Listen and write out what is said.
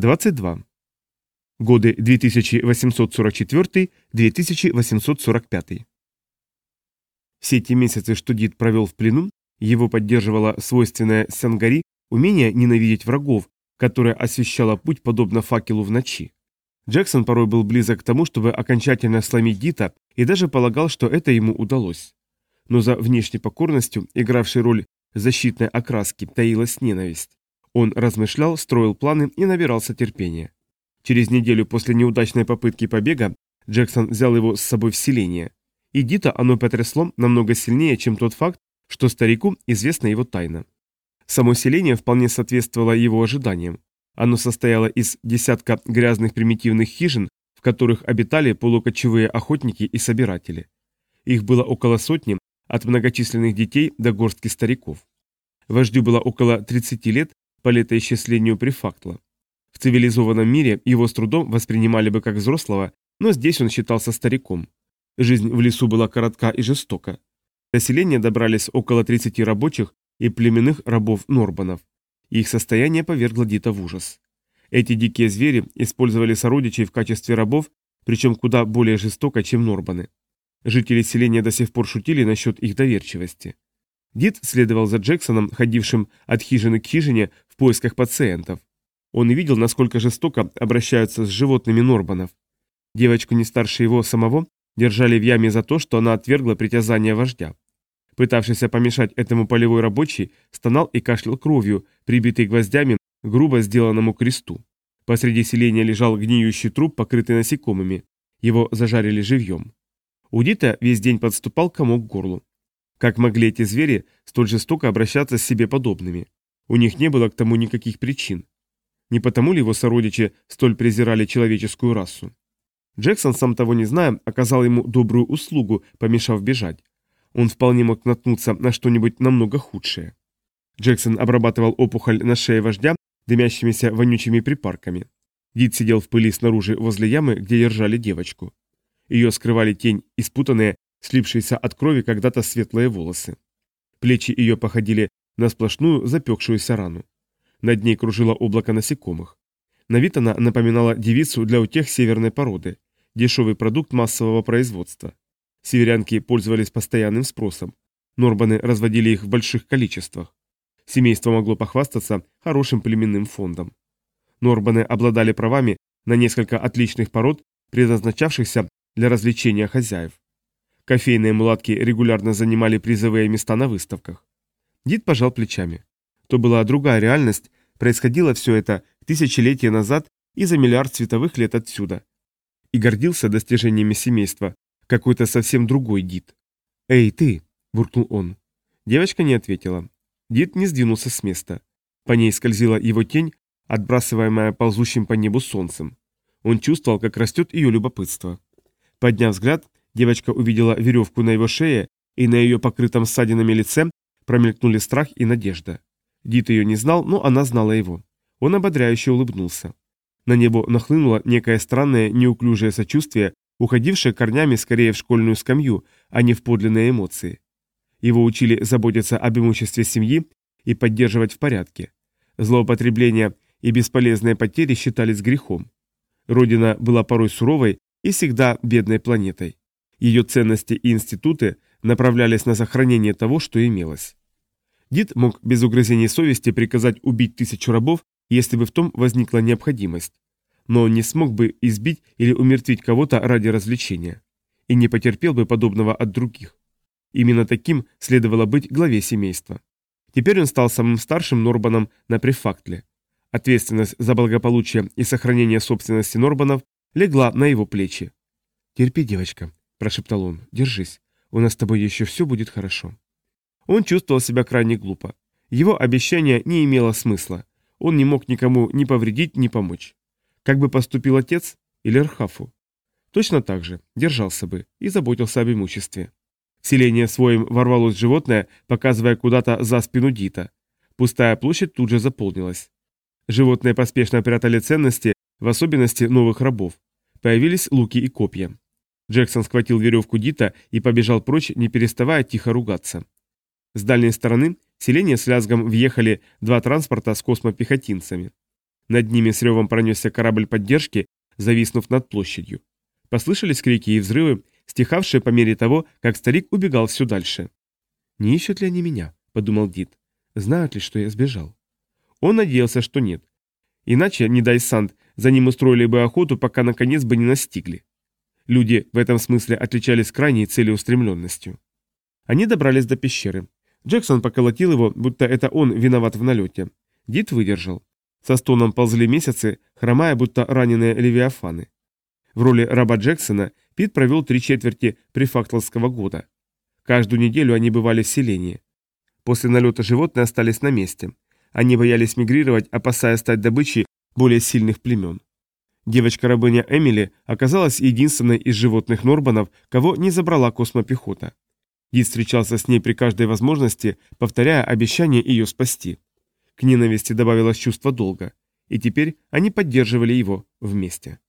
22. Годы 2844-2845. Все те месяцы, что Дид провел в плену, его поддерживала свойственная Сангари умение ненавидеть врагов, которое освещало путь подобно факелу в ночи. Джексон порой был близок к тому, чтобы окончательно сломить Дита и даже полагал, что это ему удалось. Но за внешней покорностью, игравшей роль защитной окраски, таилась ненависть. Он размышлял, строил планы и набирался терпения. Через неделю после неудачной попытки побега Джексон взял его с собой в селение. И Дита оно потрясло намного сильнее, чем тот факт, что старику известна его тайна. Само селение вполне соответствовало его ожиданиям. Оно состояло из десятка грязных примитивных хижин, в которых обитали полукочевые охотники и собиратели. Их было около сотни, от многочисленных детей до горстки стариков. Вождю было около 30 лет, Полета исчислению префактла. В цивилизованном мире его с трудом воспринимали бы как взрослого, но здесь он считался стариком. Жизнь в лесу была коротка и жестока. Население добрались около 30 рабочих и племенных рабов-норбанов. Их состояние повергло Дита в ужас. Эти дикие звери использовали сородичей в качестве рабов, причем куда более жестоко, чем норбаны. Жители селения до сих пор шутили насчет их доверчивости. Дед следовал за Джексоном, ходившим от хижины к хижине в поисках пациентов. Он видел, насколько жестоко обращаются с животными Норбанов. Девочку не старше его самого держали в яме за то, что она отвергла притязание вождя. Пытавшийся помешать этому полевой рабочий стонал и кашлял кровью, прибитый гвоздями грубо сделанному кресту. Посреди селения лежал гниющий труп, покрытый насекомыми. Его зажарили живьем. У Дита весь день подступал комок к горлу. Как могли эти звери столь жестоко обращаться с себе подобными? У них не было к тому никаких причин. Не потому ли его сородичи столь презирали человеческую расу? Джексон, сам того не зная, оказал ему добрую услугу, помешав бежать. Он вполне мог наткнуться на что-нибудь намного худшее. Джексон обрабатывал опухоль на шее вождя дымящимися вонючими припарками. Дид сидел в пыли снаружи возле ямы, где держали девочку. Ее скрывали тень и спутанные, слипшиеся от крови когда-то светлые волосы. Плечи ее походили на сплошную запекшуюся рану. Над ней кружило облако насекомых. На вид она напоминала девицу для утех северной породы, дешевый продукт массового производства. Северянки пользовались постоянным спросом. Норбаны разводили их в больших количествах. Семейство могло похвастаться хорошим племенным фондом. Норбаны обладали правами на несколько отличных пород, предназначавшихся для развлечения хозяев. Кофейные мулатки регулярно занимали призовые места на выставках. Дид пожал плечами. То была другая реальность, происходило все это тысячелетия назад и за миллиард световых лет отсюда. И гордился достижениями семейства, какой-то совсем другой Дид. «Эй, ты!» – буркнул он. Девочка не ответила. Дид не сдвинулся с места. По ней скользила его тень, отбрасываемая ползущим по небу солнцем. Он чувствовал, как растет ее любопытство. Подняв взгляд, Девочка увидела веревку на его шее, и на ее покрытом ссадинами лице промелькнули страх и надежда. Дит ее не знал, но она знала его. Он ободряюще улыбнулся. На него нахлынуло некое странное, неуклюжее сочувствие, уходившее корнями скорее в школьную скамью, а не в подлинные эмоции. Его учили заботиться об имуществе семьи и поддерживать в порядке. Злоупотребления и бесполезные потери считались грехом. Родина была порой суровой и всегда бедной планетой. Ее ценности и институты направлялись на сохранение того, что имелось. Дид мог без угрызений совести приказать убить тысячу рабов, если бы в том возникла необходимость. Но он не смог бы избить или умертвить кого-то ради развлечения. И не потерпел бы подобного от других. Именно таким следовало быть главе семейства. Теперь он стал самым старшим Норбаном на префактле. Ответственность за благополучие и сохранение собственности Норбанов легла на его плечи. «Терпи, девочка», прошептал он. «Держись. У нас с тобой еще все будет хорошо». Он чувствовал себя крайне глупо. Его обещание не имело смысла. Он не мог никому ни повредить, ни помочь. Как бы поступил отец или Архафу? Точно так же, держался бы и заботился об имуществе. В селение своим ворвалось животное, показывая куда-то за спину Дита. Пустая площадь тут же заполнилась. Животные поспешно прятали ценности, в особенности новых рабов. Появились луки и копья. Джексон схватил веревку Дита и побежал прочь, не переставая тихо ругаться. С дальней стороны в селение с лязгом въехали два транспорта с космопехотинцами. Над ними с ревом пронесся корабль поддержки, зависнув над площадью. Послышались крики и взрывы, стихавшие по мере того, как старик убегал все дальше. «Не ищут ли они меня?» – подумал Дит. «Знают ли, что я сбежал?» Он надеялся, что нет. Иначе, не дай Санд, за ним устроили бы охоту, пока наконец бы не настигли. Люди в этом смысле отличались крайней целеустремленностью. Они добрались до пещеры. Джексон поколотил его, будто это он виноват в налете. Дид выдержал. Со стоном ползли месяцы, хромая, будто раненые левиафаны. В роли раба Джексона Пит провел три четверти префактловского года. Каждую неделю они бывали в селении. После налета животные остались на месте. Они боялись мигрировать, опасаясь стать добычей более сильных племен. Девочка-рабыня Эмили оказалась единственной из животных Норбанов, кого не забрала космопехота. Дид встречался с ней при каждой возможности, повторяя обещание ее спасти. К ненависти добавилось чувство долга, и теперь они поддерживали его вместе.